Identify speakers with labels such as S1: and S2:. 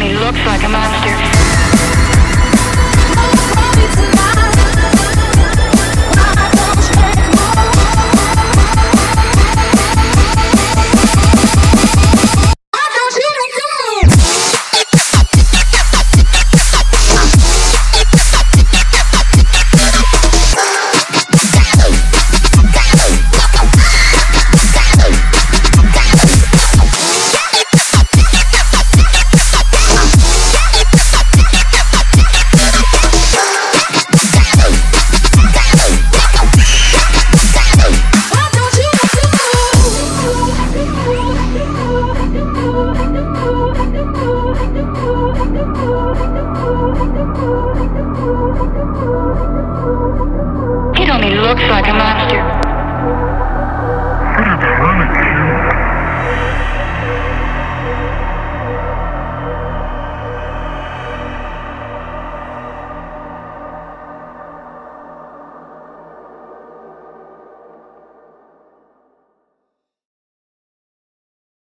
S1: Only looks like a monster. It only looks like a monster.